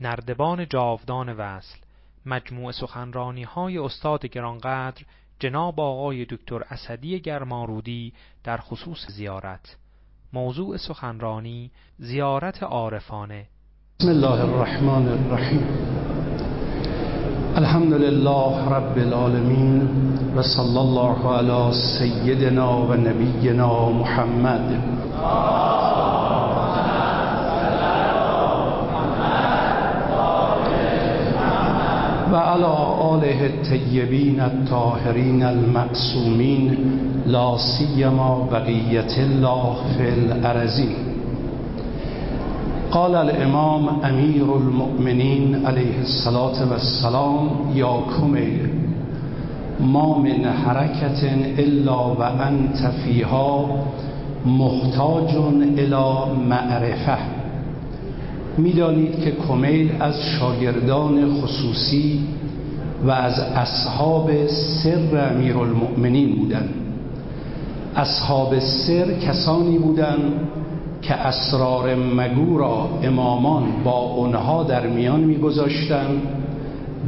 نردبان جاودان وصل مجموع سخنرانی های استاد گرانقدر جناب آقای دکتر اسدی گرمارودی در خصوص زیارت. موضوع سخنرانی زیارت عارفانه. بسم الله الرحمن الرحیم. الحمد لله رب العالمین و صلی الله علی سیدنا و نبینا محمد. و علی آله الطیبین الطاهرین المعصومین لا سیما بقیت الله فی الارزین قال الامام امیر المؤمنین علیه الصلاة والسلام یا کمیل ما من حرکت الا و انت فیها محتاج الى معرفه. می‌دانید که کمیل از شاگردان خصوصی و از اصحاب سر امیر المؤمنین بودند. اصحاب سر کسانی بودند که اسرار مگو را امامان با اونها در میان میگذاشتند.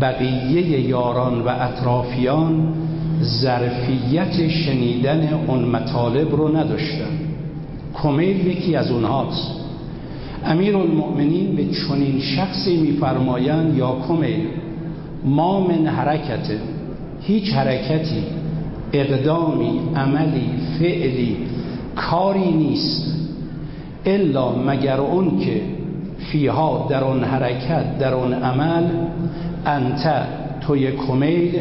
بقیه یاران و اطرافیان ظرفیت شنیدن اون مطالب رو نداشتند. کمیل یکی از اونهاست امیر المؤمنین به چنین شخصی میفرمایند یا کمیل ما من حرکت هیچ حرکتی اقدامی عملی فعلی کاری نیست الا مگر اون که فیها در اون حرکت در اون عمل انت توی کمیل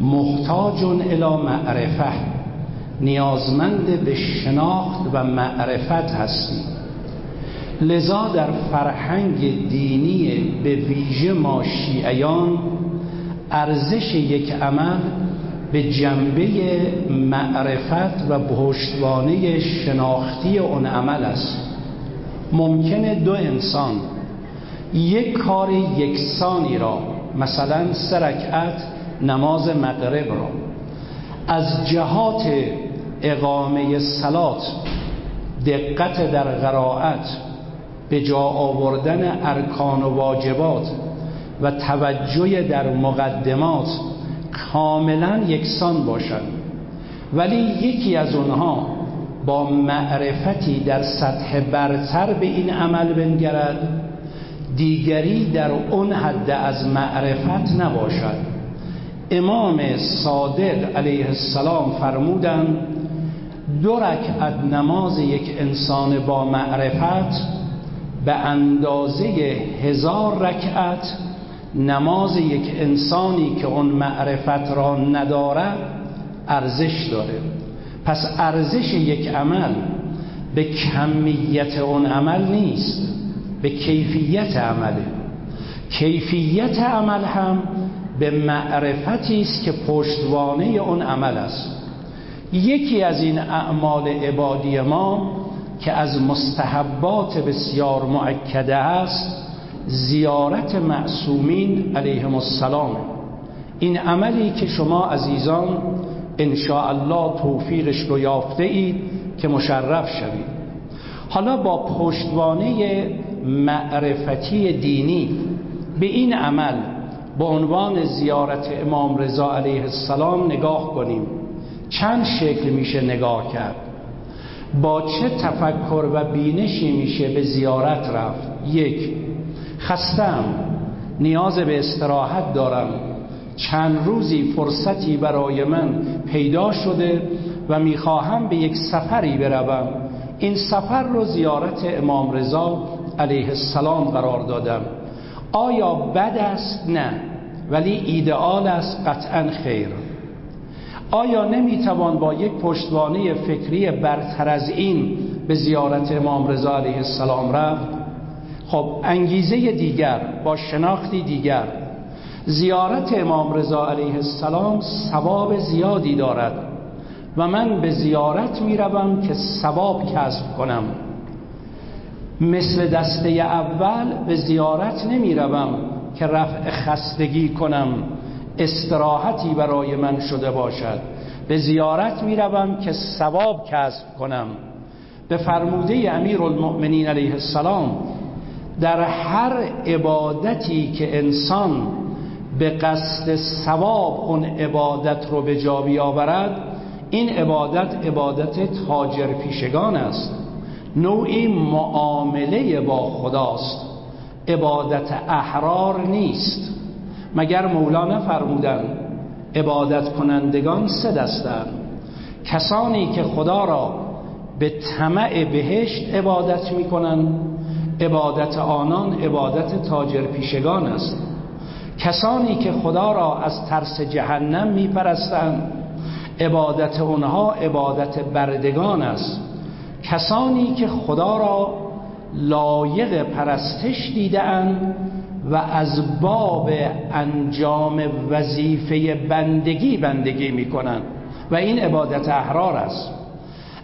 محتاج الى معرفه نیازمند به شناخت و معرفت هستی. لذا در فرهنگ دینی به ویژه ما شیعیان ارزش یک عمل به جنبه معرفت و پشتوانه شناختی اون عمل است. ممکنه دو انسان یک کار یکسانی را مثلا سرکعت نماز مغرب را از جهات اقامه سلات دقت در قرائت به جا آوردن ارکان و واجبات و توجه در مقدمات کاملا یکسان باشند ولی یکی از اونها با معرفتی در سطح برتر به این عمل بنگرد دیگری در اون حد از معرفت نباشد. امام صادق علیه السلام فرمودند دو رکعت نماز یک انسان با معرفت به اندازه هزار رکعت نماز یک انسانی که اون معرفت را ندارد ارزش داره. پس ارزش یک عمل به کمیت اون عمل نیست به کیفیت عمله. کیفیت عمل هم به معرفتی است که پشتوانه اون عمل است. یکی از این اعمال عبادی ما که از مستحبات بسیار معکده است زیارت معصومین علیهم السلام. این عملی که شما عزیزان ان الله توفیقش رو یافته اید که مشرف شوید. حالا با پشتوانه معرفتی دینی به این عمل به عنوان زیارت امام رضا علیه السلام نگاه کنیم. چند شکل میشه نگاه کرد؟ با چه تفکر و بینشی میشه به زیارت رفت؟ یک خستم نیاز به استراحت دارم. چند روزی فرصتی برای من پیدا شده و می‌خواهم به یک سفری بروم. این سفر رو زیارت امام رضا علیه السلام قرار دادم. آیا بد است؟ نه ولی ایدئال است قطعا خیر. آیا نمی‌توان با یک پشتوانه فکری برتر از این به زیارت امام رضا علیه السلام رفت؟ خب انگیزه دیگر با شناختی دیگر زیارت امام رضا علیه السلام ثواب زیادی دارد و من به زیارت می‌روم که ثواب کسب کنم. مثل دسته اول به زیارت نمی‌روم که رفع خستگی کنم. استراحتی برای من شده باشد. به زیارت می‌روم که ثواب کسب کنم. به فرموده امیر المؤمنین علیه السلام در هر عبادتی که انسان به قصد ثواب اون عبادت رو به جا بیاورد این عبادت عبادت تاجر پیشگان است. نوعی معامله با خداست. عبادت احرار نیست. مگر مولانا فرمودن عبادت کنندگان سه دستن کسانی که خدا را به طمع بهشت عبادت می‌کنن عبادت آنان عبادت تاجر پیشگان است. کسانی که خدا را از ترس جهنم میپرستند عبادت اونها عبادت بردگان است. کسانی که خدا را لایق پرستش دیدن و از باب انجام وظیفه بندگی بندگی می‌کنند و این عبادت احرار است.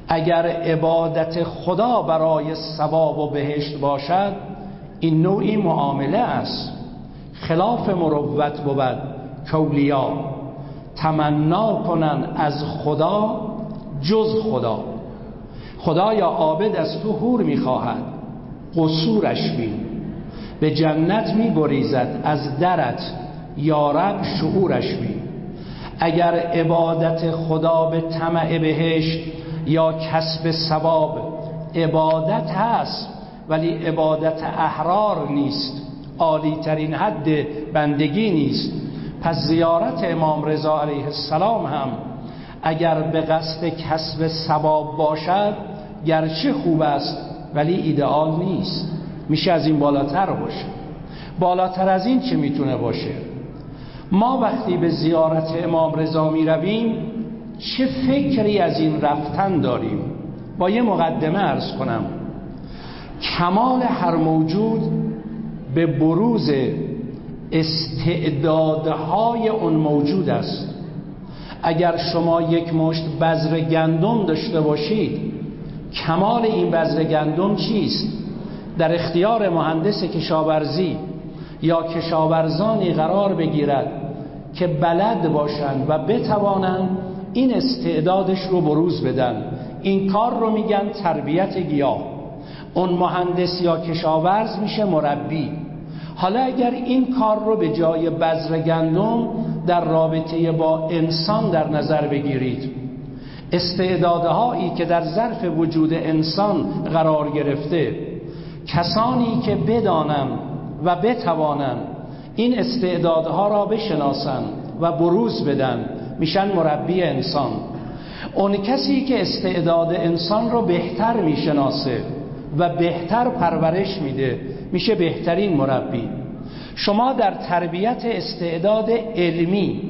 اگر عبادت خدا برای ثواب و بهشت باشد این نوعی معامله است. خلاف مروت بود کولیا. تمنا کنن از خدا جز خدا. خدا یا عابد از تو هور می‌خواهد. قصورش بین. به جنت میگریزد از درت یا رب شعورش بین اگر عبادت خدا به طمع بهشت یا کسب ثواب عبادت هست ولی عبادت احرار نیست عالی ترین حد بندگی نیست. پس زیارت امام رضا علیه السلام هم اگر به قصد کسب ثواب باشد گرچه خوب است ولی ایدئال نیست. میشه از این بالاتر باشه. بالاتر از این چه می‌تونه باشه؟ ما وقتی به زیارت امام رضا می رویم چه فکری از این رفتن داریم؟ با یه مقدمه ارز کنم. کمال هر موجود به بروز استعدادهای اون موجود است. اگر شما یک مشت بذر گندم داشته باشید کمال این بذر گندم چیست؟ در اختیار مهندس کشاورزی یا کشاورزانی قرار بگیرد که بلد باشند و بتوانند این استعدادش رو بروز بدن. این کار رو میگن تربیت گیاه. اون مهندس یا کشاورز میشه مربی. حالا اگر این کار رو به جای بذر گندم در رابطه با انسان در نظر بگیرید. استعدادهایی که در ظرف وجود انسان قرار گرفته کسانی که بدانم و بتوانم این استعدادها را بشناسن و بروز بدن میشن مربی انسان. اون کسی که استعداد انسان رو بهتر می‌شناسه و بهتر پرورش میده میشه بهترین مربی. شما در تربیت استعداد علمی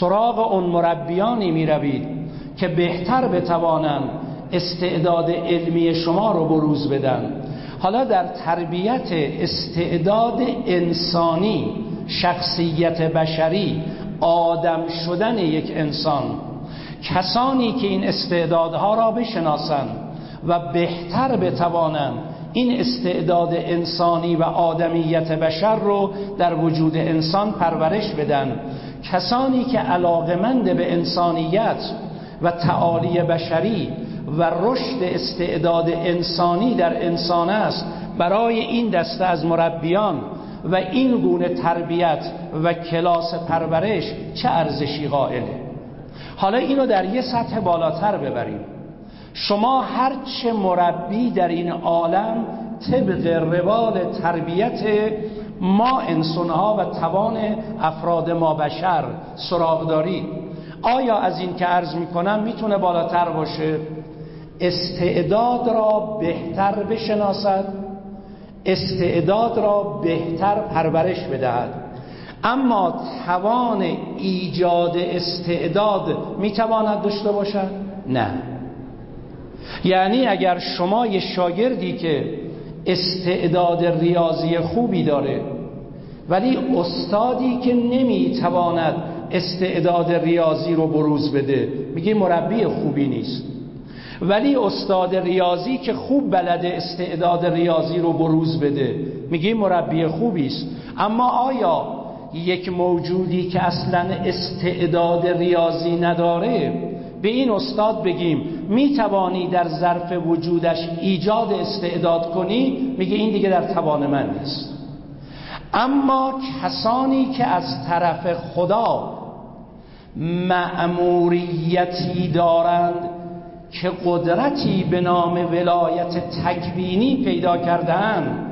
سراغ اون مربیانی می‌روید که بهتر بتوانند استعداد علمی شما رو بروز بدن. حالا در تربیت استعداد انسانی شخصیت بشری آدم شدن یک انسان کسانی که این استعدادها را بشناسند و بهتر بتوانند این استعداد انسانی و آدمیت بشر رو در وجود انسان پرورش بدن کسانی که علاقمند به انسانیت و تعالی بشری و رشد استعداد انسانی در انسان است برای این دسته از مربیان و این گونه تربیت و کلاس پرورش چه ارزشی قائله؟ حالا اینو در یه سطح بالاتر ببریم. شما هرچه مربی در این عالم طبق روال تربیت ما انسانها و توان افراد ما بشر سراغ دارید آیا از این که عرض می‌کنم می‌تونه بالاتر باشه؟ استعداد را بهتر بشناسد استعداد را بهتر پرورش بدهد. اما توان ایجاد استعداد می‌تواند داشته باشد؟ نه. یعنی اگر شما یه شاگردی که استعداد ریاضی خوبی داره ولی استادی که نمی‌تواند استعداد ریاضی رو بروز بده میگه مربی خوبی نیست. ولی استاد ریاضی که خوب بلد استعداد ریاضی رو بروز بده میگه مربی خوبی است. اما آیا یک موجودی که اصلا استعداد ریاضی نداره به این استاد بگیم می‌توانی در ظرف وجودش ایجاد استعداد کنی؟ میگه این دیگه در توان من نیست. اما کسانی که از طرف خدا مأموریتی دارند که قدرتی به نام ولایت تکوینی پیدا کردن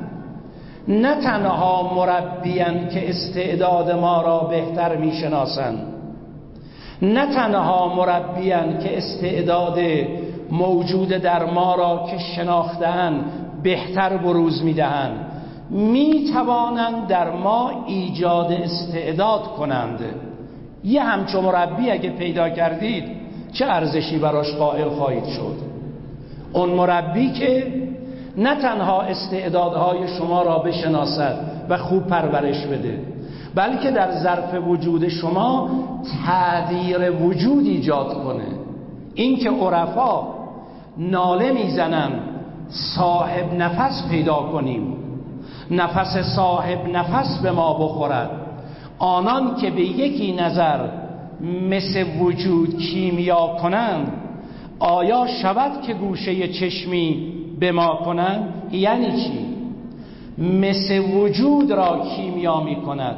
نه تنها مربیان که استعداد ما را بهتر می‌شناسند. نه تنها مربیان که استعداد موجود در ما را که شناختن بهتر بروز می‌دهند. می توانند در ما ایجاد استعداد کنند. یه همچو مربی اگه پیدا کردید چه ارزشی براش قائل خواهید شد؟ اون مربی که نه تنها استعدادهای شما را بشناسد و خوب پرورش بده بلکه در ظرف وجود شما تعدیر وجود ایجاد کنه. اینکه عرفا ناله می‌زنن صاحب نفس پیدا کنیم. نفس صاحب نفس به ما بخورد. آنان که به یکی نظر مثل وجود کیمیا کنند آیا شود که گوشه چشمی به ما کنند؟ یعنی چی؟ مثل وجود را کیمیا می کند.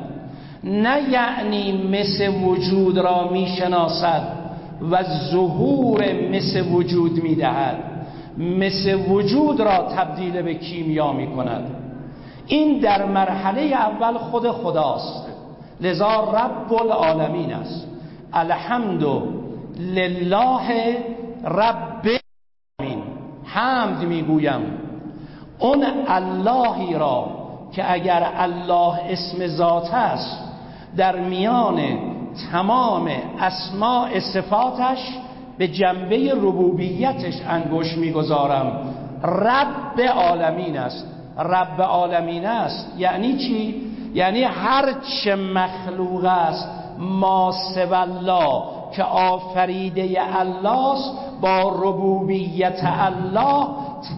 نه یعنی مثل وجود را می شناسد و ظهور مثل وجود می دهد. مثل وجود را تبدیل به کیمیا می کند. این در مرحله اول خود خداست. لذا رب العالمین است. الحمد لله رب العالمین. حمد می‌گویم. اون اللهی را که اگر الله اسم ذات است در میان تمام اسماء صفاتش به جنبه ربوبیتش انگوش می‌گذارم. رب عالمین است. رب عالمین است. یعنی چی؟ یعنی هر چه مخلوق است ما الله که آفریده الله با ربوبیت الله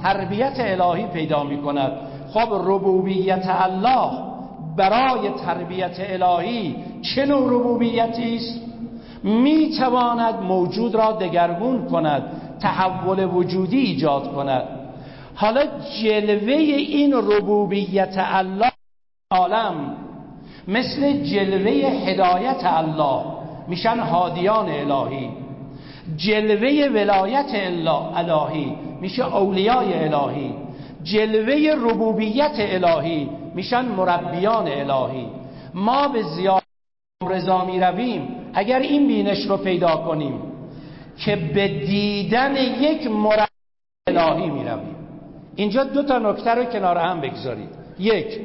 تربیت الهی پیدا می کند خب ربوبیت الله برای تربیت الهی چه نوع ربوبیتی است می تواند موجود را دگرگون کند تحول وجودی ایجاد کند. حالا جلوه این ربوبیت الله عالم مثل جلوه هدایت الله میشن هادیان الهی. جلوه ولایت الهی میشه اولیای الهی. جلوه ربوبیت الهی میشن مربیان الهی. ما به زیاد رضا می رویم اگر این بینش رو پیدا کنیم که به دیدن یک مربی الهی می رویم اینجا دو تا نکته رو کنار هم بگذارید. یک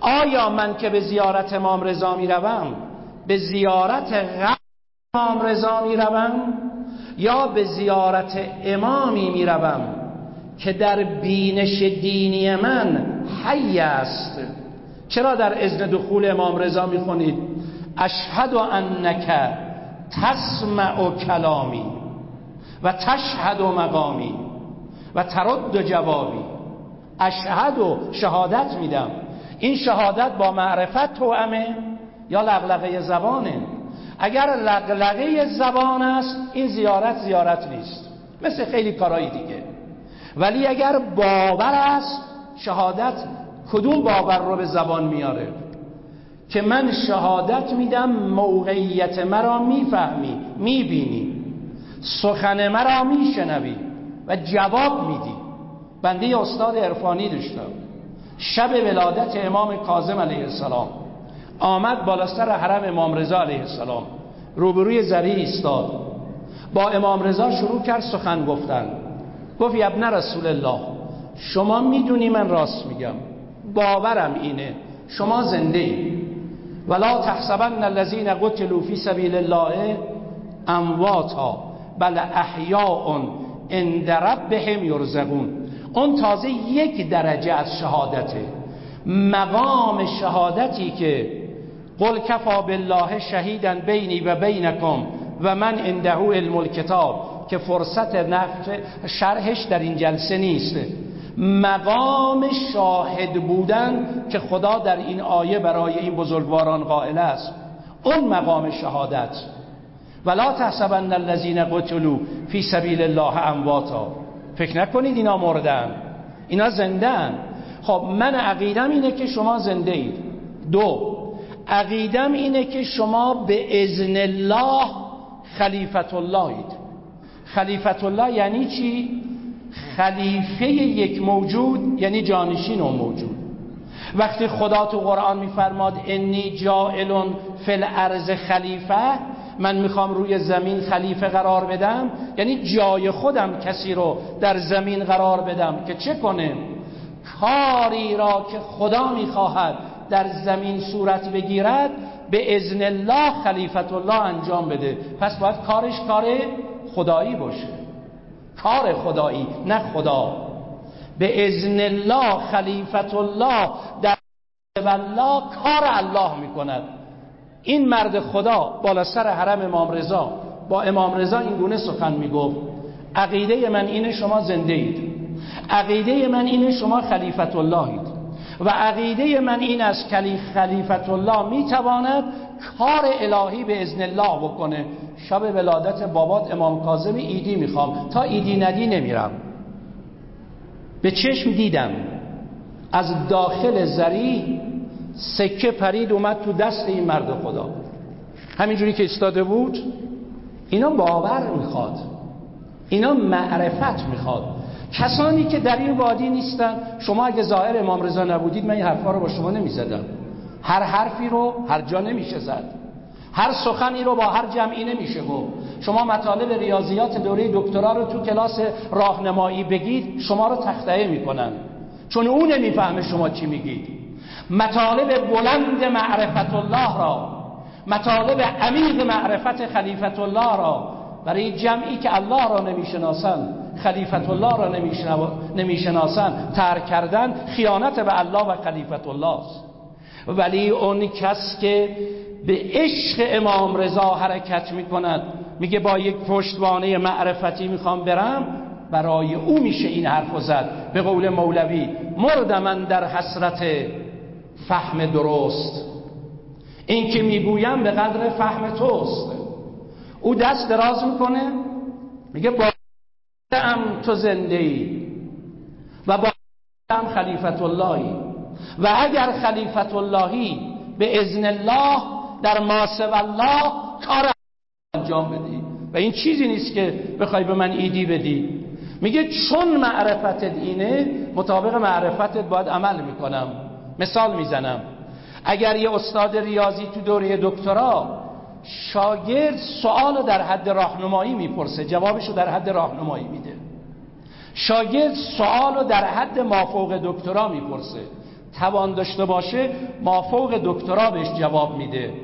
آیا من که به زیارت امام رضا می روم به زیارت امام رضا می روم یا به زیارت امامی می روم که در بینش دینی من حی است؟ چرا در اذن دخول امام رضا می خونید اشهد انک تسمع کلامی و تشهد مقامی و ترد جوابی. اشهد و شهادت میدم. این شهادت با معرفت توامه یا لغلقه زبانه؟ اگر لغلقه زبان است این زیارت زیارت نیست. مثل خیلی کارهای دیگه. ولی اگر باور است شهادت کدوم باور رو به زبان میاره؟ که من شهادت میدم موقعیت مرا می‌فهمی می‌بینی. سخن مرا میشنوی و جواب میدی. بنده استاد عرفانی داشتم شب ولادت امام کاظم علیه السلام. آمد بالاستر حرم امام رضا علیه السلام. روبروی زری ایستاد. با امام رضا شروع کرد سخن گفتن. گفت ابن رسول الله شما می‌دونی من راست میگم. باورم اینه. شما زنده ای ولا تحسبن الذين قتلوا في سبيل الله امواتا بل احیاء عند ربهم یرزقون. اون تازه یک درجه از شهادته. مقام شهادتی که قل کفا بالله شهیدن بینی و بینکم و من عنده علم الکتاب که فرصت نفت شرحش در این جلسه نیست. مقام شاهد بودن که خدا در این آیه برای این بزرگواران قائل است. اون مقام شهادت. ولا تحسبن الذين قتلوا فی سبیل الله امواتا فکر نکنید اینا مردن. اینا زندن. خب من عقیدم اینه که شما زنده اید دو عقیدم اینه که شما به ازن الله خلیفت اللهید خلیفت الله یعنی چی؟ خلیفه یک موجود یعنی جانشین اون موجود. وقتی خدا تو قرآن میفرماد انی جائلون فی الارض خلیفه من می‌خوام روی زمین خلیفه قرار بدم؟ یعنی جای خودم کسی رو در زمین قرار بدم که چه کنه؟ کاری را که خدا می‌خواهد در زمین صورت بگیرد به ازن الله خلیفت الله انجام بده. پس باید کارش کار خدایی باشه. کار خدایی نه خدا. به ازن الله خلیفت الله در الله کار الله می‌کند. این مرد خدا بالا سر حرم امام رضا با امام رضا این گونه سخن می‌گفت. عقیده من اینه شما زنده اید. عقیده من اینه شما خلیفت اللهید. و عقیده من این است که خلیفت الله می‌تواند کار الهی به ازن الله بکنه. شب ولادت بابات امام کاظم ایدی می‌خوام. تا ایدی ندی نمیرم. به چشم دیدم. از داخل زری سکه پرید اومد تو دست این مرد خدا. همینجوری که استاده بود اینا باور می‌خواد. اینا معرفت می‌خواد. کسانی که در این وادی نیستن شما اگه ظاهر امام رضا نبودید من این حرفا رو با شما نمی‌زدم. هر حرفی رو هر جا نمیشه زد. هر سخنی رو با هر جمعی نمیشه گفت. شما مطالب ریاضیات دوره دکترا رو تو کلاس راهنمایی بگید شما رو تخته می‌کنن. چون اون نمی‌فهمه شما چی میگید. مطالب بلند معرفت الله را مطالب عمیق معرفت خلیفت الله را برای جمعی که الله را نمی‌شناسند خلیفت الله را نمی‌شناسند ترک کردن خیانت به الله و خلیفت الله است. ولی اون کس که به عشق امام رضا حرکت می‌کند میگه با یک پشتوانه معرفتی می‌خوام برم برای او میشه این حرف زد. به قول مولوی مرد من در حسرت فهم درست. این که می‌گویم به قدر فهم توست. او دست دراز می‌کنه میگه با ام تو زنده ای و با هم خلیفت اللهی و اگر خلیفت اللهی به ازن الله در ماسب الله کار انجام بدی. و این چیزی نیست که بخوای به من ایدی بدی. میگه چون معرفتت اینه مطابق معرفتت باید عمل می‌کنم. مثال می‌زنم. اگر یه استاد ریاضی تو دوره دکترا شاگرد سوال در حد راهنمایی می‌پرسه جوابشو در حد راهنمایی میده. شاگرد سوال در حد مافوق دکترا می‌پرسه. توان داشته باشه مافوق دکترا بهش جواب میده.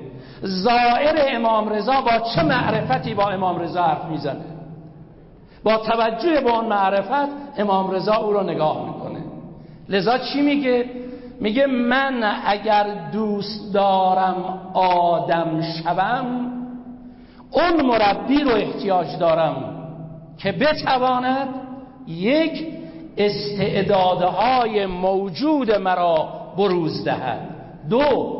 زائر امام رضا با چه معرفتی با امام رضا حرف می‌زنه؟ با توجه به اون معرفت امام رضا او رو نگاه می‌کنه. لذا چی میگه؟ میگه من اگر دوست دارم آدم شوم اون مربی رو احتیاج دارم که بتواند یک استعدادهای موجود مرا بروز دهد. دو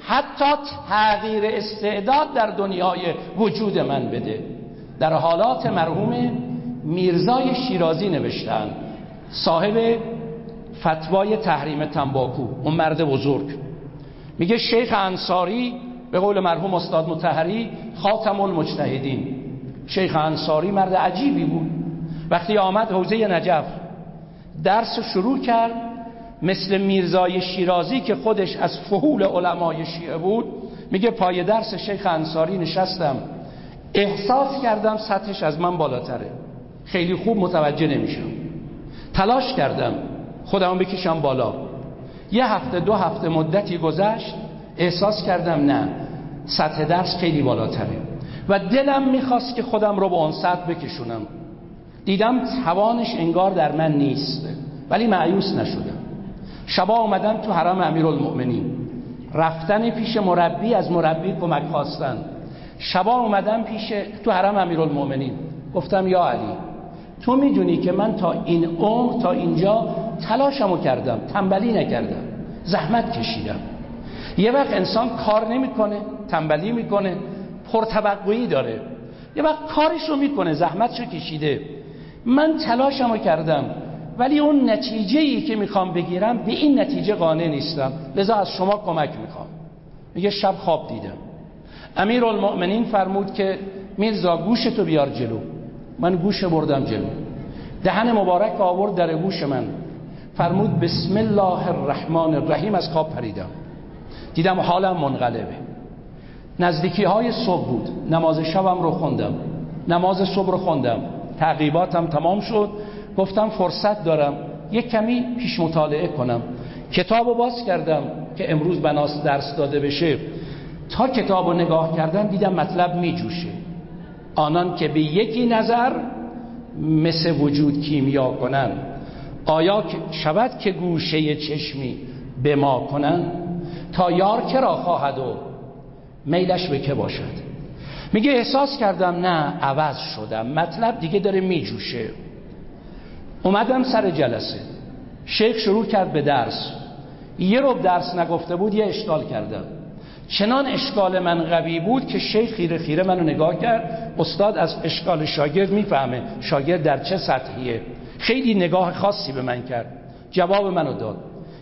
حتی تغییر استعداد در دنیای وجود من بده. در حالات مرحوم میرزای شیرازی نوشتن صاحب فتوای تحریم تنباکو اون مرد بزرگ. میگه شیخ انصاری به قول مرحوم استاد متحری خاتم المجتهدین. شیخ انصاری مرد عجیبی بود. وقتی آمد حوزه نجف درس شروع کرد. مثل میرزای شیرازی که خودش از فهول علمای شیعه بود میگه پای درس شیخ انصاری نشستم. احساس کردم سطحش از من بالاتره. خیلی خوب متوجه نمیشم. تلاش کردم. خودمو بکشم بالا. یه هفته دو هفته مدتی گذشت احساس کردم نه سطح درس خیلی بالاتره. و دلم می‌خواست که خودم رو به اون سطح بکشونم. دیدم توانش انگار در من نیست ولی معیوس نشدم شبا اومدم تو حرم امیرالمؤمنین. رفتن پیش مربی از مربی کمک خواستن. شبا اومدم پیش تو حرم امیرالمؤمنین. گفتم یا علی تو می‌دونی که من تا این عمر تا اینجا تلاشمو کردم تنبلی نکردم زحمت کشیدم. یه وقت انسان کار نمی‌کنه تنبلی می‌کنه پرتوقعی داره. یه وقت کارش رو می‌کنه زحمتشو کشیده. من تلاشمو رو کردم ولی اون نتیجه ای که می‌خوام بگیرم به این نتیجه قانع نیستم. لذا از شما کمک می‌خوام. میگه شب خواب دیدم. امیر المؤمنین فرمود که میرزا گوشتو بیار جلو. من گوش بردم جلو. دهن مبارک آورد در گوش من. فرمود بسم الله الرحمن الرحیم از خواب پریدم. دیدم حالم منقلبه. نزدیکی های صبح بود. نماز شبم رو خوندم. نماز صبح رو خوندم. تعقیباتم تمام شد. گفتم فرصت دارم یک کمی پیش مطالعه کنم. کتاب رو باز کردم که امروز بناس درس داده بشه. تا کتاب رو نگاه کردم دیدم مطلب می جوشه آنان که به یکی نظر مثل وجود کیمیا کنن آیا شود که گوشه چشمی به ما کنن؟ تا یار کرا خواهد و میلش به که باشد؟ میگه احساس کردم نه عوض شدم. مطلب دیگه داره میجوشه. اومدم سر جلسه. شیخ شروع کرد به درس. یه رو درس نگفته بود یه اشکال کردم. چنان اشکال من قوی بود که شیخ خیره خیره منو نگاه کرد. استاد از اشکال شاگرد می‌فهمه. شاگرد در چه سطحیه؟ خیلی نگاه خاصی به من کرد. جواب منو داد.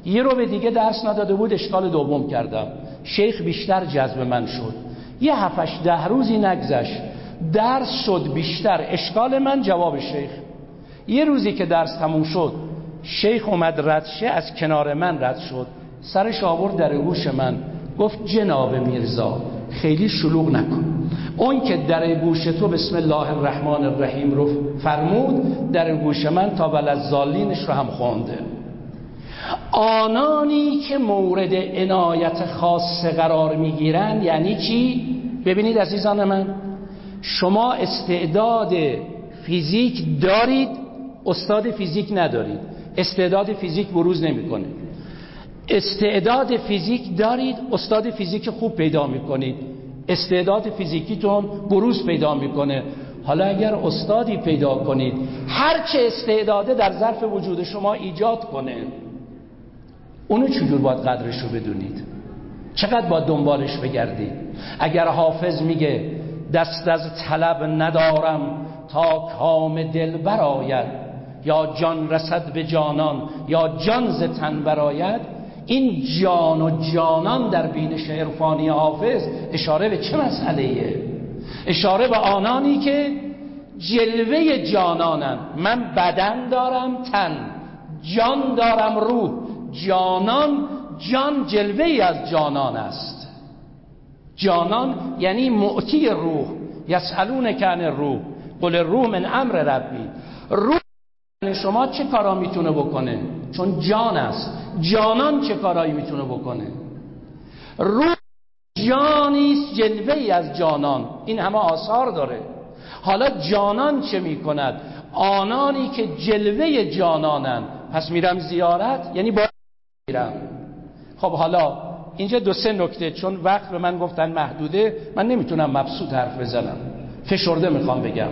یه رو به دیگه درس نداده بود اشکال دوم کردم. شیخ بیشتر جذب من شد. یه هفتش ده روزی نگذشت. درس شد بیشتر. اشکال من جواب شیخ. یه روزی که درس تموم شد شیخ اومد ردشه از کنار من رد شد. سرش آورد در گوش من. گفت جناب میرزا خیلی شلوغ نکن. اون که در گوش تو بسم الله الرحمن الرحیم رو فرمود در گوش من تا ولزالینش رو هم خونده. آنانی که مورد عنایت خاص قرار می‌گیرند یعنی چی؟ ببینید عزیزان من شما استعداد فیزیک دارید استاد فیزیک ندارید. استعداد فیزیک بروز نمی‌کنه. استعداد فیزیک دارید استاد فیزیک خوب پیدا می‌کنید. استعداد فیزیکیتون بروز پیدا می‌کنه. حالا اگر استادی پیدا کنید هرچه استعداده در ظرف وجود شما ایجاد کنه اونو چجور باید قدرش رو بدونید؟ چقدر باید دنبالش بگردید؟ اگر حافظ میگه دست از طلب ندارم تا کام دل براید یا جان رسد به جانان یا جان ز تن براید این جان و جانان در بینش عرفانی حافظ اشاره به چه مسئله اشاره به آنانی که جلوه جانانن. من بدن دارم تن. جان دارم روح. جانان جان جلوه از جانان است. جانان یعنی معتی روح. یسالون کن روح. قل روح من امر ربی. روح شما چه کارا می‌تونه بکنه؟ چون جان است. جانان چه کارایی می‌تونه بکنه؟ روح جانیست جلوه از جانان. این همه آثار داره. حالا جانان چه می‌کند؟ آنانی که جلوه جانانن. پس میرم زیارت؟ یعنی با میرم. خب حالا اینجا دو سه نکته. چون وقت به من گفتن محدوده من نمی‌تونم مبسوط حرف بزنم. فشرده می‌خوام بگم.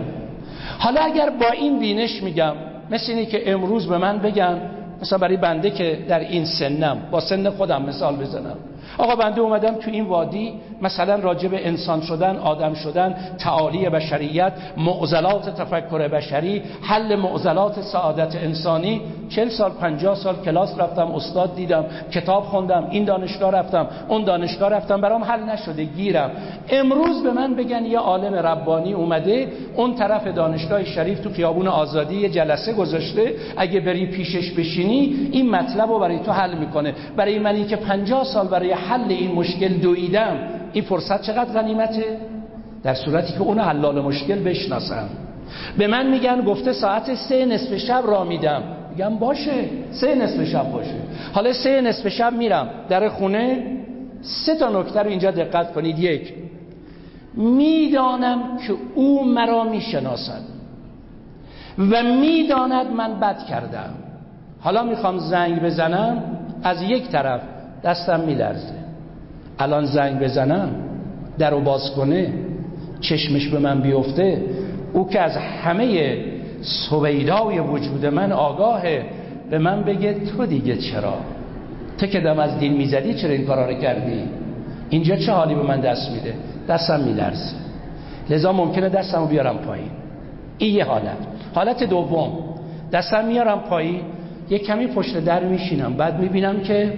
حالا اگر با این بینش میگم مثل اینی که امروز به من بگن مثلا برای بنده که در این سنم با سن خودم مثال بزنم. آقا بنده اومدم تو این وادی مثلا راجع به انسان شدن آدم شدن تعالی بشریت معضلات تفکر بشری حل معضلات سعادت انسانی. چل سال پنجاه سال کلاس رفتم استاد دیدم کتاب خوندم این دانشگاه رفتم اون دانشگاه رفتم برام حل نشده گیرم. امروز به من بگن یه عالم ربانی اومده اون طرف دانشگاه شریف تو خیابون آزادی یه جلسه گذاشته. اگه بری پیشش بشینی این مطلب رو برای تو حل می‌کنه. برای منی که پنجاه سال برای حل این مشکل دویدم این فرصت چقدر غنیمته؟ در صورتی که اون حلال مشکل بشناسم. به من میگن گفته ساعت سه نصف شب را میدم. میگم باشه سه نصف شب باشه. حالا سه نصف شب میرم. در خونه سه تا نکته رو اینجا دقت کنید. یک می‌دانم که او مرا می‌شناسد و می‌داند من بد کردم. حالا می‌خوام زنگ بزنم از یک طرف دستم میلرزه. الان زنگ بزنم در رو باز کنه چشمش به من بیفته. او که از همه سویدای وجود من آگاهه به من بگه تو دیگه چرا؟ تو که دم از دین می‌زدی چرا این کارا رو کردی؟ اینجا چه حالی به من دست میده؟ دستم میلرزه. لذا ممکنه دستمو بیارم پایین. این یه حالت. حالت دوم. دستم میارم پایین یه کمی پشت در میشینم. بعد می‌بینم که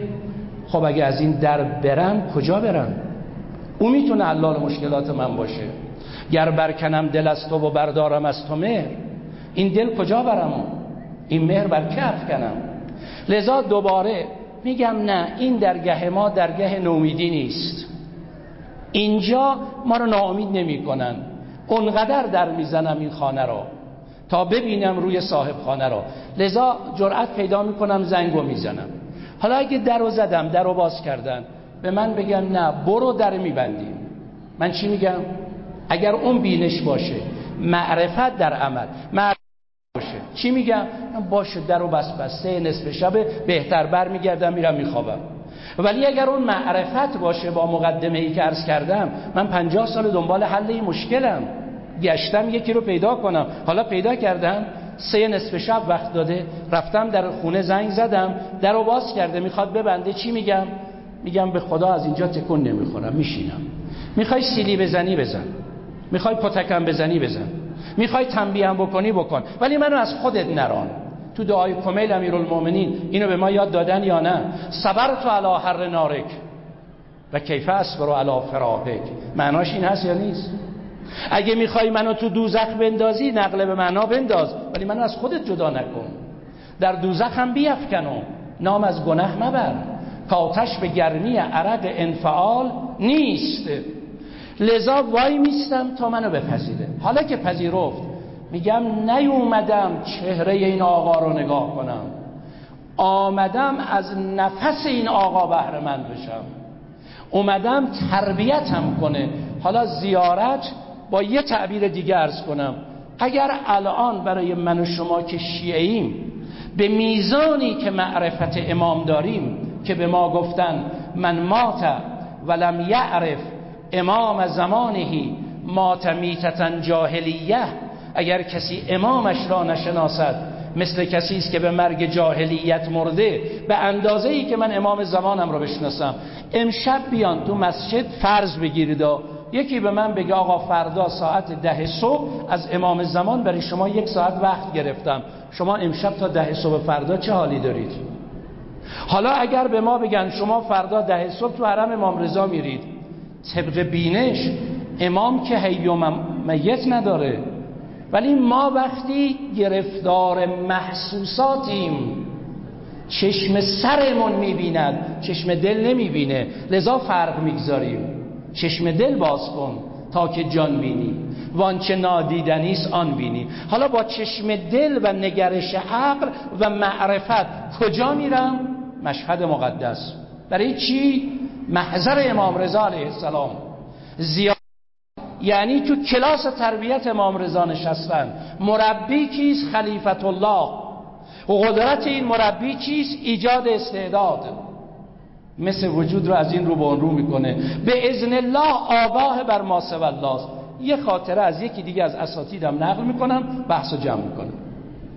خب اگه از این در برم کجا برم؟ او می‌تونه علال مشکلات من باشه. گر برکنم دل از تو و بردارم از تو مهر این دل کجا برم؟ این مهر بر کف کنم لذا دوباره میگم نه این درگه ما درگه نومیدی نیست. اینجا ما رو ناامید نمی کنن اونقدر در می‌زنم این خانه را تا ببینم روی صاحب خانه را لذا جرأت پیدا می‌کنم زنگو می‌زنم. حالا اگه در رو زدم در رو باز کردن به من بگم نه برو در میبندیم من چی میگم؟ اگر اون بینش باشه معرفت در عمل معرفت باشه. چی میگم؟ باشه در و بس بسته نصف شب بهتر بر میگردم میرم میخوابم. ولی اگر اون معرفت باشه با مقدمه ای که عرض کردم من پنجاه سال دنبال حل این مشکلم. گشتم یکی رو پیدا کنم. حالا پیدا کردم سه نصف شب وقت داده. رفتم در خونه زنگ زدم. در باز کرده می‌خواد ببنده. چی میگم؟ میگم به خدا از اینجا تکون نمی‌خورم میشینم. می‌خوای سیلی بزنی بزن. می‌خوای پتکم بزنی بزن. می‌خوای تنبیهم بکنی بکن. ولی منو از خودت نران. تو دعای کمیل امیرالمومنین اینو به ما یاد دادن یا نه؟ صبر تو علا حر نارک. و کیف اصبر علا فراهک معناش این هست یا نیست؟ اگه می‌خوای منو تو دوزخ بندازی نقل به معنا بنداز. ولی منو از خودت جدا نکن. در دوزخ هم بیفکنم نام از گناه مبر. کاتش به گرمی عرق انفعال نیست. لذا وای میستم تا منو بپذیره. حالا که پذیرفت میگم نیومدم چهره این آقا رو نگاه کنم. آمدم از نفس این آقا بهره من بشم. اومدم تربیتم کنه. حالا زیارت با یه تعبیر دیگه ارز کنم. اگر الان برای من و شما که شیعیم به میزانی که معرفت امام داریم که به ما گفتن من مات ولم یعرف امام زمانهی مات میتتن جاهلیه اگر کسی امامش را نشناسد مثل کسی است که به مرگ جاهلیت مرده به اندازه ای که من امام زمانم را بشناسم امشب بیان تو مسجد فرض بگیرید یکی به من بگه آقا فردا ساعت ده صبح از امام زمان برای شما یک ساعت وقت گرفتم. شما امشب تا ده صبح فردا چه حالی دارید؟ حالا اگر به ما بگن شما فردا ده صبح تو حرم امام رضا میرید طبق بینش امام که حی و میت نداره. ولی ما وقتی گرفتار محسوساتیم چشم سرمون می‌بیند چشم دل نمی‌بینه. لذا فرق می‌گذاریم. چشم دل باز کن تا که جان بینی. وانچه نادیدنیست آن بینی. حالا با چشم دل و نگرش عقل و معرفت کجا میرم؟ مشهد مقدس. برای چی؟ محضر امام رضا علیه السلام. زیاد یعنی تو کلاس تربیت امام رضا نشستن. مربی کیست؟ خلیفت الله. قدرت این مربی چیست؟ ایجاد استعداد. مثل وجود رو از این رو به اون رو می‌کنه. به ازن الله آگاه بر ما الله. یه خاطره از یکی دیگه از اساتیدم نقل می‌کنم بحث و جمع می‌کنم.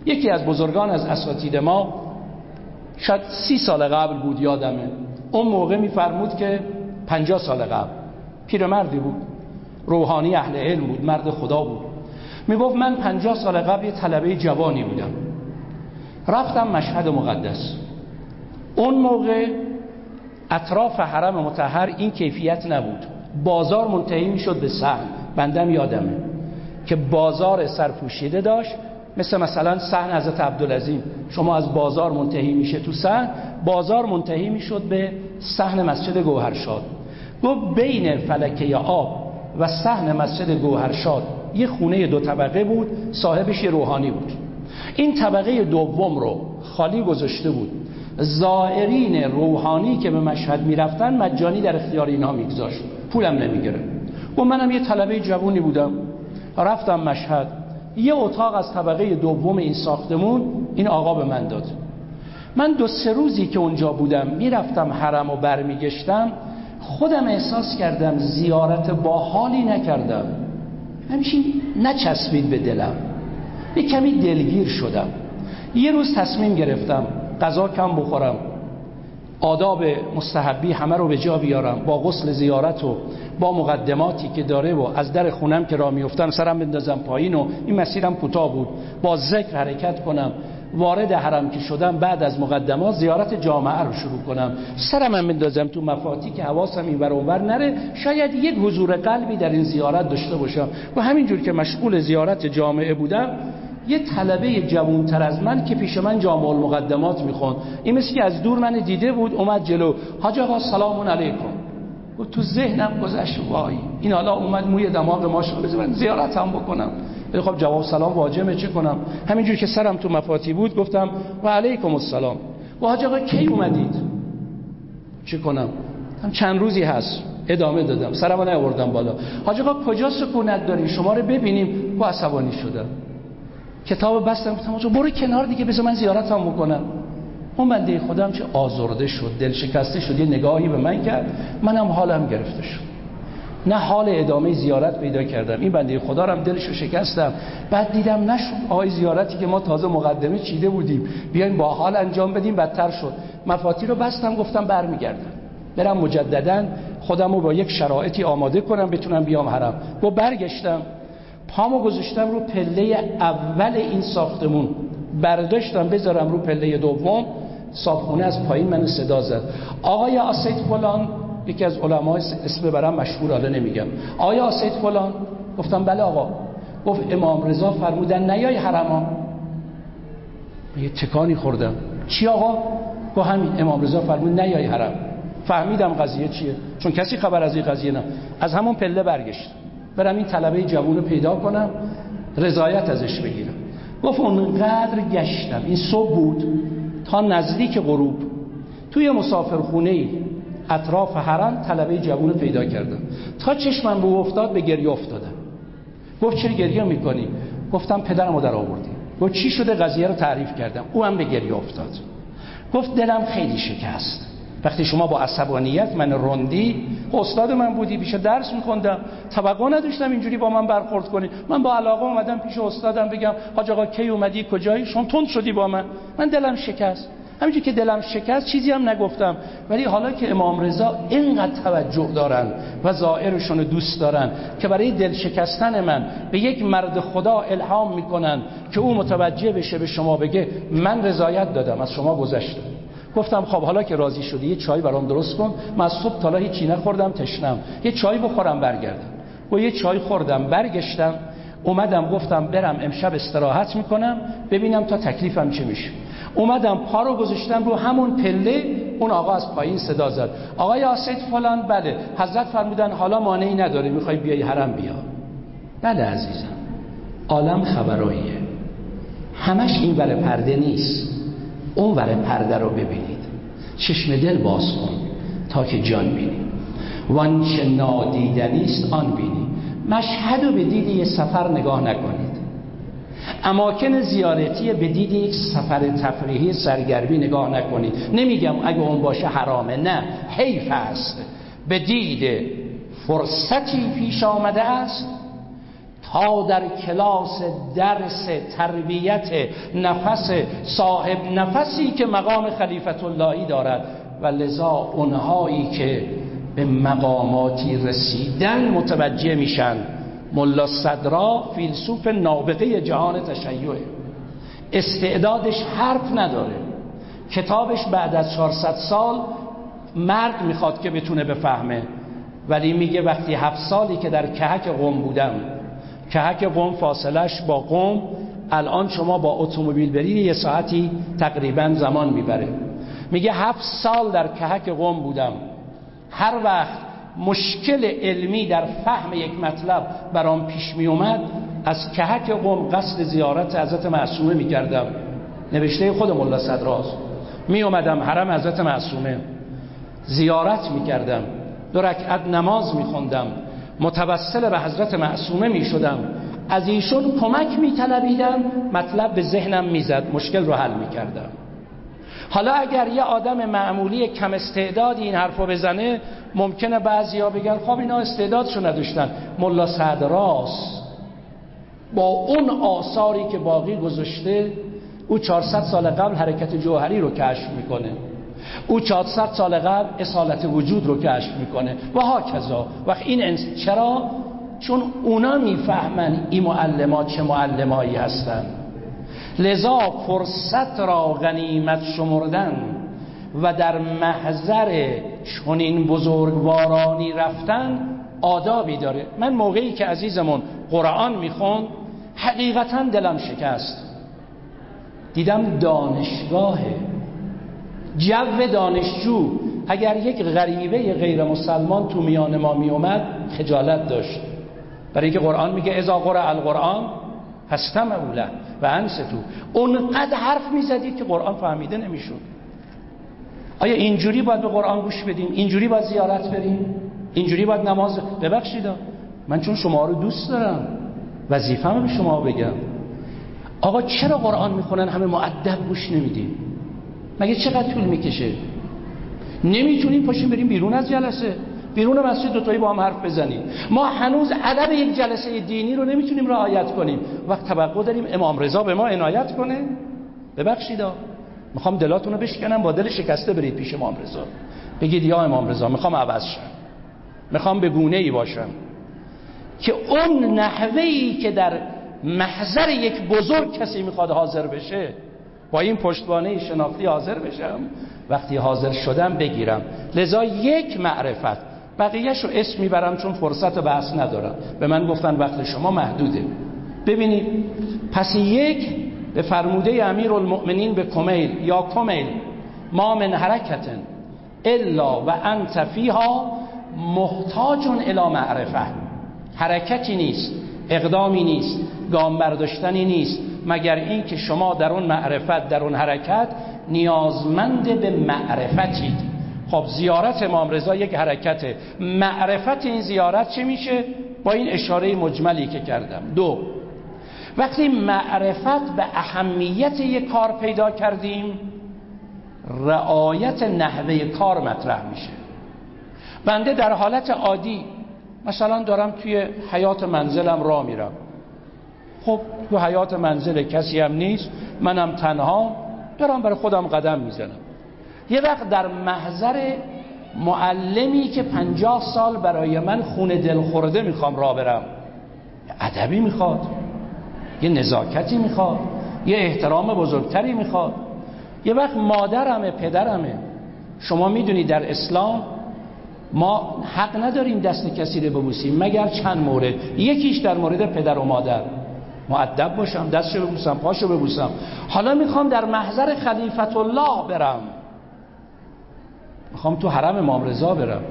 یکی از بزرگان از اساتید ما شاید سی سال قبل بود یادمه. اون موقع میفرمود که پنجاه سال قبل. پیرمردی بود. روحانی اهل علم بود مرد خدا بود. می‌گفت من پنجاه سال قبل یه طلبه جوانی بودم. رفتم مشهد مقدس. اون موقع اطراف حرم متحر این کیفیت نبود. بازار منتهی می‌شد به سحن بندم یادمه که بازار سرپوشیده داشت. مثل مثلا سحن حضرت عبدالعظیم. شما از بازار منتهی میشه تو سحن بازار منتهی می‌شد به سحن مسجد گوهرشاد. گفت بین فلکه آب و سحن مسجد گوهرشاد یه خونه دو طبقه بود. صاحبش روحانی بود. این طبقه دوم رو خالی گذاشته بود. زائرین روحانی که به مشهد می‌رفتن مجانی در اختیار اینها میگذاشت. پولم نمی‌گیره. و منم یه طلبه جوونی بودم. رفتم مشهد. یه اتاق از طبقه دوم این ساختمون این آقا به من داد. من دو سه روزی که اونجا بودم می‌رفتم حرم و برمیگشتم. خودم احساس کردم زیارت با حالی نکردم. همچین نچسبید به دلم. یه کمی دلگیر شدم. یه روز تصمیم گرفتم غذا کم بخورم. آداب مستحبی همه رو به جا بیارم. با غسل زیارت و با مقدماتی که داره و از در خونم که را میفتم سرم بندازم پایین و این مسیرم کوتاه بود. با ذکر حرکت کنم. وارد حرم که شدم بعد از مقدمات زیارت جامعه رو شروع کنم. سرم هم بندازم تو مفاتی که حواسم این اونور نره. شاید یک حضور قلبی در این زیارت داشته باشم. و همینجور که مشغول زیارت جامعه بودم یه طلبه جوانتر از من که پیش من جامع المقدمات می‌خوند این مثل که از دور من دیده بود اومد جلو. حاج آقا سلام علیکم. و تو ذهنم گذشت وای. این حالا اومد موی دماغ ما شد بذار زیارت هم بکنم. ولی خب جواب سلام واجبه چه کنم؟ همینجور که سرم تو مفاتی بود گفتم و علیکم السلام. و حاج آقا کی اومدید؟ چه کنم؟ هم چند روزی هست. ادامه دادم. سرمو نیاوردم بالا. حاج آقا کجا سکونت داری شما رو ببینیم. و عصبانی شدم. کتاب بستم گفتم برو کنار دیگه بذار من زیارتم بکنم. اون بنده خودم چه آزرده شد دل شکسته شد یه نگاهی به من کرد منم حالم گرفته شد. نه حال ادامه زیارت پیدا کردم این بنده خدا رو دلشو شکستم. بعد دیدم نشد آقای زیارتی که ما تازه مقدمه چیده بودیم. بیایم با حال انجام بدیم بدتر شد. مفاتی رو بستم گفتم برمیگردم. برم مجددا خودم رو با یک شرایطی آماده کنم بتونم بیام حرم. و برگشتم. پامو گذاشتم رو پله اول این ساختمون. برداشتم بذارم رو پله دوم. صابخونه از پایین من صدا زد. آقای آسید فلان یکی از علمای اسم برم مشهور حالا نمیگم. آقای آسید فلان. گفتم بله آقا. گفت امام رضا فرمودن نیای حرما. یه تکانی خوردم. چی آقا؟ گفت همین. امام رضا فرمود نیای حرم. فهمیدم قضیه چیه. چون کسی خبر از این قضیه نه. از همون پله برگشت. برم این طلبه جوون رو پیدا کنم رضایت ازش بگیرم. گفت اونقدر گشتم. این صبح بود تا نزدیک غروب. توی مسافرخونه ای اطراف حرم طلبه جوون رو پیدا کردم. تا چشمم به افتاد به گریه افتادم. گفت چرا گریه می‌کنی؟ گفتم پدرمو در آوردی. گفت چی شده؟ قضیه رو تعریف کردم. او هم به گریه افتاد. گفت دلم خیلی شکست. وقتی شما با عصبانیت من روندی استاد من بودی پیش درس میخوندم. توقع نداشتم اینجوری با من برخورد کنی. من با علاقه اومدم پیش استادم بگم حاج آقا کی اومدی؟ کجایی؟ شما تند شدی با من. من دلم شکست. همینجوری که دلم شکست چیزی هم نگفتم. ولی حالا که امام رضا اینقدر توجه دارن و زائرشون دوست دارن که برای دل شکستن من به یک مرد خدا الهام می‌کنن که او متوجه بشه به شما بگه من رضایت دادم از شما گذشتم گفتم خب حالا که راضی شدی یه چای برام درست کن. من از صبح تا هیچ چی نخوردم تشنم. یه چای بخورم برگردم. و یه چای خوردم برگشتم. اومدم گفتم برم امشب استراحت می‌کنم ببینم تا تکلیفم چه میشه. اومدم پا رو گذاشتم رو همون پله. اون آقا از پایین صدا زد. آقای آسید فلان بله. حضرت فرمودن حالا مانعی نداره می‌خوای بیای حرم بیا. بله عزیزم. عالم خبراییه. همش این بره پرده نیست. اون ور پرده رو ببینید. چشم دل باز کن تا که جان بینی. وانچه نادیدنی است آن بینی. مشهد رو به دید یه سفر نگاه نکنید. اماکن زیارتی به دید یک سفر تفریحی سرگرمی نگاه نکنید. نمیگم اگه اون باشه حرامه نه. حیف است. به دید فرصتی پیش آمده است. تا در کلاس درس تربیت نفس صاحب نفسی که مقام خلیفت اللهی دارد. و لذا اونهایی که به مقاماتی رسیدن متوجه میشن. ملا صدرا فیلسوف نابغه جهان تشیعه. استعدادش حرف نداره. کتابش بعد از 400 سال مرد می‌خواد که بتونه بفهمه. ولی میگه وقتی هفت سالی که در کهک قوم بودم کهک قوم فاصلش با قوم الان شما با اتومبیل برید یه ساعتی تقریبا زمان می‌بره. میگه هفت سال در کهک قوم بودم. هر وقت مشکل علمی در فهم یک مطلب برام پیش می اومد از کهک قوم قصد زیارت حضرت معصومه می کردم نوشته خود ملا صدراست می اومدم حرم حضرت معصومه. زیارت می کردم دو رکعت نماز می خوندم متوسل به حضرت معصومه می شدم از ایشون کمک می طلبیدم مطلب به ذهنم می‌زد مشکل رو حل می کردم حالا اگر یه آدم معمولی کم استعدادی این حرفو بزنه ممکنه بعضیا بگن خب اینا استعدادشو نداشتن. ملا سعد راست با اون آثاری که باقی گذاشته او 400 سال قبل حرکت جوهری رو کشف می‌کنه. او 400 سال قبل اصالت وجود رو کشف می‌کنه. و ها کذا وقت این انس... چرا؟ چون اونا می‌فهمن این معلمات چه معلمایی هستن. لذا فرصت را غنیمت شمردن و در محضر چنین بزرگوارانی رفتن آدابی داره. من موقعی که عزیزمون قرآن میخون حقیقتا دلم شکست. دیدم دانشگاه جو دانشجو اگر یک غریبه غیر مسلمان تو میان ما میومد خجالت داشت. برای اینکه قرآن میگه ازا قرآن القرآن هستم اوله و انستو اونقدر حرف می‌زدید که قرآن فهمیده نمی‌شد. آیا اینجوری باید به قرآن گوش بدیم؟ اینجوری باید زیارت بریم؟ اینجوری باید نماز ببخشید. من چون شما رو دوست دارم وظیفه‌مو به شما بگم. آقا چرا قرآن می‌خونن؟ همه معدب گوش نمیدیم مگه چقدر طول می‌کشه؟ نمی‌تونیم پاشیم بریم بیرون از جلسه. بیرون مسجد دوتایی با هم حرف بزنیم. ما هنوز ادب یک جلسه دینی رو نمی‌تونیم رعایت کنیم. وقت توقع داریم امام رضا به ما عنایت کنه. ببخشید می‌خوام دلاتون رو بشکنم با دل شکسته برید پیش امام رضا. بگید یا امام رضا می‌خوام عوض شم. می‌خوام به گونه ای باشم. که اون نحوه ای که در محضر یک بزرگ کسی می‌خواد حاضر بشه با این پشتوانه شناختی حاضر بشم؟ وقتی حاضر شدم بگیرم. لذا یک معرفت. بقیهش رو اسم می‌برم چون فرصت بحث ندارم. به من گفتن وقت شما محدوده. ببینید پس یک به فرموده امیر المؤمنین به کمیل یا کمیل ما من حرکتن الا و انت فیها محتاجون الی معرفه. حرکتی نیست اقدامی نیست گام برداشتنی نیست. مگر اینکه شما در اون معرفت در اون حرکت نیازمند به معرفتید خب زیارت امام رضا یک حرکته. معرفت این زیارت چه میشه؟ با این اشاره مجملی که کردم. دو وقتی معرفت به اهمیت یک کار پیدا کردیم رعایت نحوه کار مطرح میشه. بنده در حالت عادی مثلا دارم توی حیات منزلم را میرم. خب تو حیات منزل کسی هم نیست منم تنها دارم برای خودم قدم می‌زنم. یه وقت در محضر معلمی که پنجاه سال برای من خون دل خورده می‌خوام را برم ادبی می‌خواد یه نزاکتی می‌خواد یه احترام بزرگتری می‌خواد. یه وقت مادرمه پدرمه. شما می‌دونید در اسلام ما حق نداریم دست کسی رو ببوسیم مگر چند مورد؟ یکیش در مورد پدر و مادر. معدب باشم دستشو ببوسم پاشو ببوسم. حالا می‌خوام در محضر خلیفت الله برم. می‌خوام تو حرم امام رضا برم.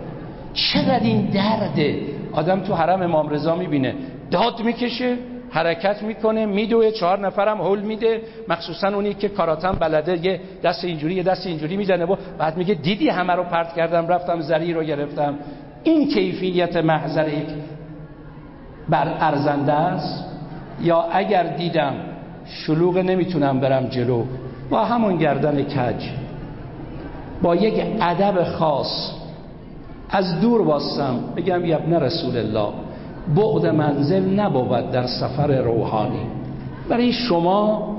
چقدر این درده آدم تو حرم امام رضا می‌بینه. داد می‌کشه حرکت می‌کنه میدوه چهار نفرم هول میده. مخصوصا اونی که کاراتم بلده یه دست اینجوری یه دست اینجوری می‌زنه و بعد میگه دیدی همه رو پرت کردم رفتم زری رو گرفتم. این کیفیت محضر یک بر ارزنده است؟ یا اگر دیدم شلوغ نمی‌تونم برم جلو با همون گردن کج با یک ادب خاص از دور باستم بگم یبن رسول الله بعد منزل نبود در سفر روحانی. برای شما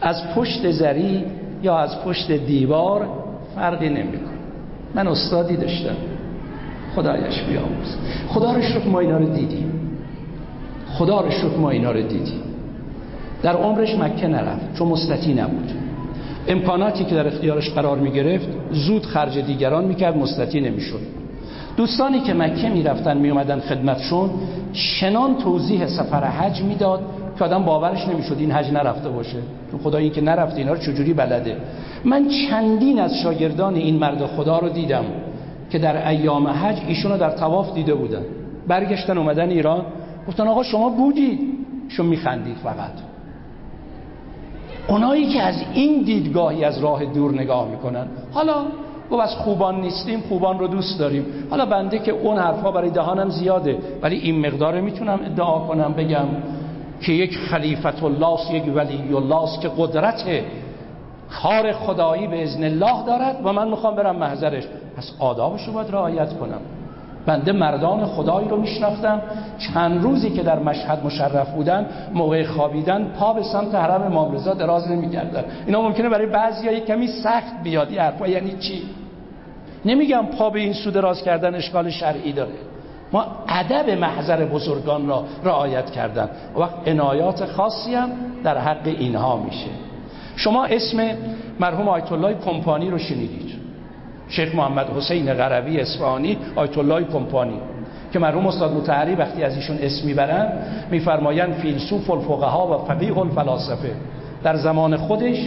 از پشت زری یا از پشت دیوار فرقی نمیکن من استادی داشتم. خدایش بیاموز خدا رو شکر ما اینا رو دیدیم. خدا رو شکر ما اینا رو دیدیم. در عمرش مکه نرفت چون مستطی نبود. امکاناتی که در اختیارش قرار می گرفت زود خرج دیگران می‌کرد مستطی نمی‌شد. دوستانی که مکه می‌رفتن میومدن خدمتشون چنان توضیح سفر حج می‌داد که آدم باورش نمی‌شد این حج نرفته باشه. چون خدا این که نرفته اینا رو چجوری بلده؟ من چندین از شاگردان این مرد خدا رو دیدم که در ایام حج ایشونو در تواف دیده بودن. برگشتن اومدن ایران. گفتن آقا شما بودید. شما میخندید فقط. اونایی که از این دیدگاهی از راه دور نگاه می‌کنن حالا و از خوبان نیستیم خوبان رو دوست داریم. حالا بنده که اون حرفها برای دهانم زیاده ولی این مقدار می‌تونم ادعا کنم بگم که یک خلیفت الله یک ولی الله که قدرت کار خدایی به ازن الله دارد و من می‌خوام برم محضرش. پس آدابش رو باید رعایت کنم. بنده مردان خدایی رو میشناختم چند روزی که در مشهد مشرف بودن موقع خوابیدن پا به سمت حرم امام رضا دراز نمی‌کردن. اینا ممکنه برای بعضیا کمی سخت بیاد این یعنی چی؟ نمیگم پا به این سو دراز کردن اشکال شرعی داره. ما ادب محضر بزرگان را رعایت کردن وقت عنایات خاصی هم در حق اینها میشه. شما اسم مرحوم آیت الله کمپانی رو شنیدید. شیخ محمد حسین غربی اصفهانی آیت الله کمپانی که مرحوم استاد متحری وقتی از ایشون اسم می‌برن میفرمایند فیلسوف الفقها و فقیه الفلاسفه. در زمان خودش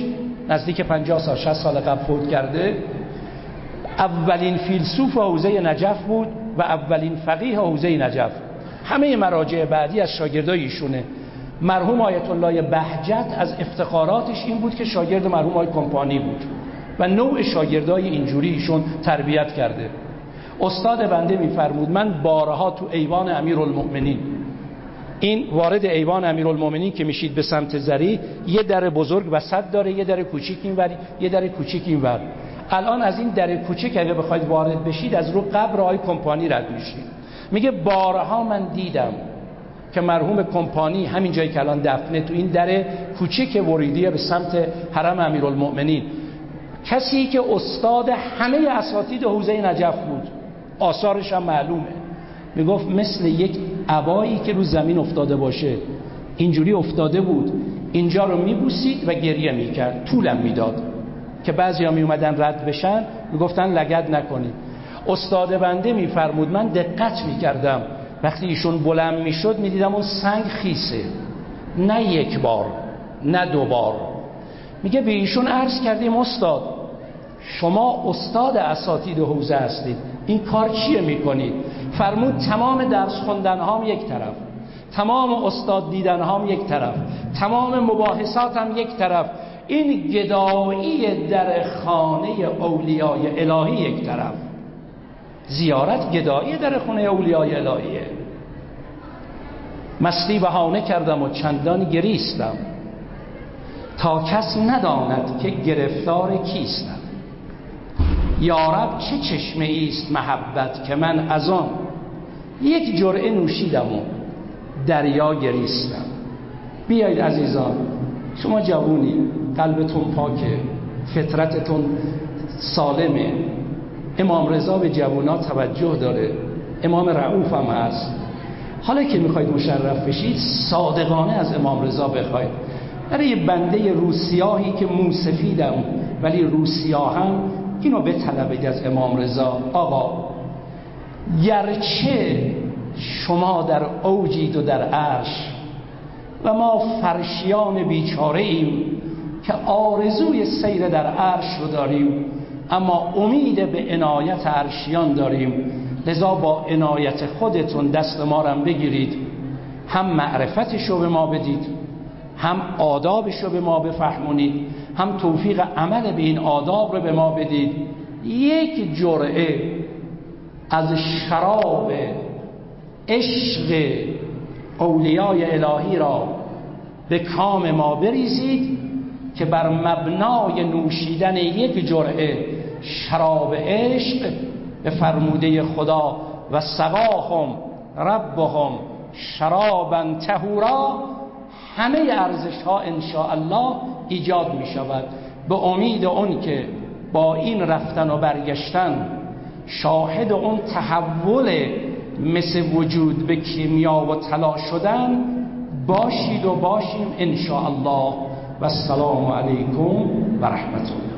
نزدیک 50 سال 60 سال قبل فوت کرده اولین فیلسوف حوزه نجف بود و اولین فقیه حوزه نجف. همه مراجع بعدی از شاگردای ایشونه. مرحوم آیت الله بهجت از افتخاراتش این بود که شاگرد مرحوم آیت کمپانی بود. و نوع شاگردای اینجوری ایشون تربیت کرده. استاد بنده میفرمود من بارها تو ایوان امیرالمؤمنین این وارد ایوان امیرالمؤمنین که میشید به سمت زری یه در بزرگ وسط داره یه در کوچیک اینور یه در کوچیک اینور. الان از این در کوچک اگه بخواید وارد بشید از رو قبر آقای کمپانی رد میشید. میگه بارها من دیدم که مرحوم کمپانی همین جایی که الان دفنه تو این در کوچک وریدیه به سمت حرم امیرالمؤمنین. کسی که استاد همه اساتید حوزه نجف بود. آثارش هم معلومه. می‌گفت مثل یک عبایی که رو زمین افتاده باشه. اینجوری افتاده بود. اینجا رو میبوسید و گریه می‌کرد. طولم می‌داد. که بعضی ها می اومدن رد بشن می‌گفتن لگد نکنید. استاد بنده میفرمود من دقت می‌کردم. وقتی ایشون بلند می‌شد می‌دیدم اون سنگ خیسه. نه یک بار نه دو بار. میگه به ایشون عرض کردیم استاد شما استاد اساتید حوزه هستید. این کار چیه می‌کنید؟ فرمود تمام درس خوندن هام یک طرف. تمام استاد دیدن هام یک طرف. تمام مباحثات هم یک طرف. این گدایی در خانه اولیای الهی یک طرف. زیارت گدایی در خانه اولیای الهیه. مستی بهانه کردم و چندان گریستم. تا کس نداند که گرفتار کیستم. یارب چه چشمه است محبت که من از آن یک جرعه نوشیدم و دریا گریستم. بیایید عزیزان شما جوونی قلبتون پاکه فطرتتون سالمه. امام رضا به جوونا توجه داره. امام رعوف هم هست. حالا که می‌خواید مشرف بشید صادقانه از امام رضا بخواید. برای بنده روسیاهی که موسفیدم ولی روسیا هم اینو بطلبید از امام رضا. آقا گرچه شما در اوجید و در عرش و ما فرشیان بیچاره ایم که آرزوی سیر در عرش رو داریم اما امید به عنایت عرشیان داریم. لذا با عنایت خودتون دست ما رو بگیرید. هم معرفتش رو به ما بدید هم آدابش رو به ما بفهمونید. هم توفیق عمل به این آداب رو به ما بدید. یک جرعه از شراب عشق اولیای الهی را به کام ما بریزید که بر مبنای نوشیدن یک جرعه شراب عشق به فرموده خدا و سقاهم ربهم شرابا تهورا همه ارزش ها الله ایجاد می شود به امید اون که با این رفتن و برگشتن شاهد اون تحول مثل وجود به کیمیا و طلا شدن باشید و باشیم ان الله و السلام علیکم و رحمت الله.